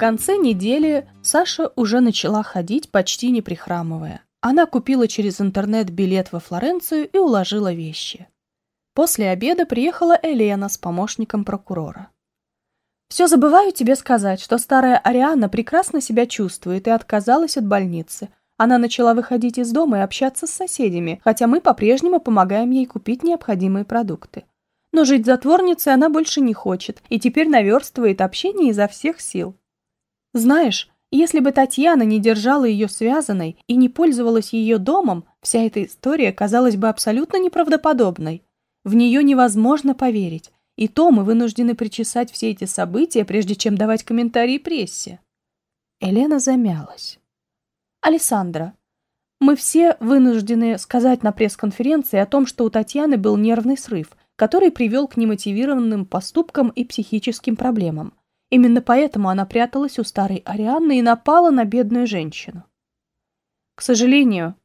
конце недели Саша уже начала ходить, почти не прихрамывая. Она купила через интернет билет во Флоренцию и уложила вещи. После обеда приехала Елена с помощником прокурора. «Все забываю тебе сказать, что старая Ариана прекрасно себя чувствует и отказалась от больницы. Она начала выходить из дома и общаться с соседями, хотя мы по-прежнему помогаем ей купить необходимые продукты. Но жить затворницей она больше не хочет и теперь наверстывает общение изо всех сил. Знаешь, если бы Татьяна не держала ее связанной и не пользовалась ее домом, вся эта история казалась бы абсолютно неправдоподобной. В нее невозможно поверить, и то мы вынуждены причесать все эти события, прежде чем давать комментарии прессе. Елена замялась. Александра, мы все вынуждены сказать на пресс-конференции о том, что у Татьяны был нервный срыв, который привел к немотивированным поступкам и психическим проблемам. Именно поэтому она пряталась у старой Арианны и напала на бедную женщину. К сожалению,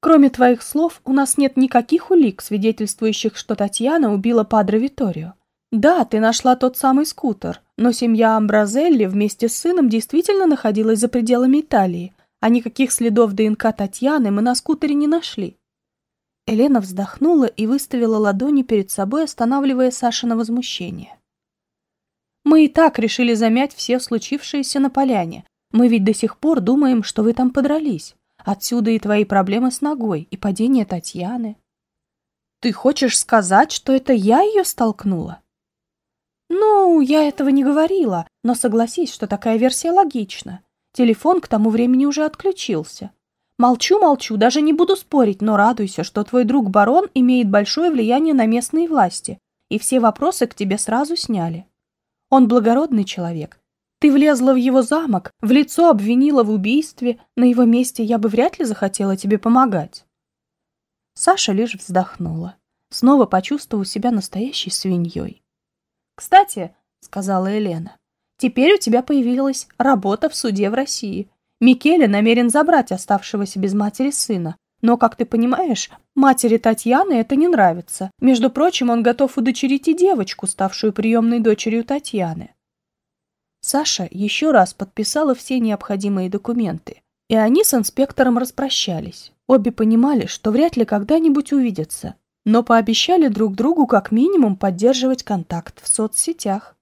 кроме твоих слов, у нас нет никаких улик, свидетельствующих, что Татьяна убила Падре Виторио. Да, ты нашла тот самый скутер, но семья Амбразелли вместе с сыном действительно находилась за пределами Италии, а никаких следов ДНК Татьяны мы на скутере не нашли. Елена вздохнула и выставила ладони перед собой, останавливая Саши на возмущение. «Мы и так решили замять все случившееся на поляне. Мы ведь до сих пор думаем, что вы там подрались. Отсюда и твои проблемы с ногой, и падение Татьяны». «Ты хочешь сказать, что это я ее столкнула?» «Ну, я этого не говорила, но согласись, что такая версия логична. Телефон к тому времени уже отключился. Молчу-молчу, даже не буду спорить, но радуйся, что твой друг барон имеет большое влияние на местные власти, и все вопросы к тебе сразу сняли. Он благородный человек. Ты влезла в его замок, в лицо обвинила в убийстве, на его месте я бы вряд ли захотела тебе помогать. Саша лишь вздохнула, снова почувствовав себя настоящей свиньей. «Кстати», — сказала Елена, — «теперь у тебя появилась работа в суде в России, Микеле намерен забрать оставшегося без матери сына. Но, как ты понимаешь, матери Татьяны это не нравится. Между прочим, он готов удочерить и девочку, ставшую приемной дочерью Татьяны. Саша еще раз подписала все необходимые документы, и они с инспектором распрощались. Обе понимали, что вряд ли когда-нибудь увидятся, но пообещали друг другу как минимум поддерживать контакт в соцсетях.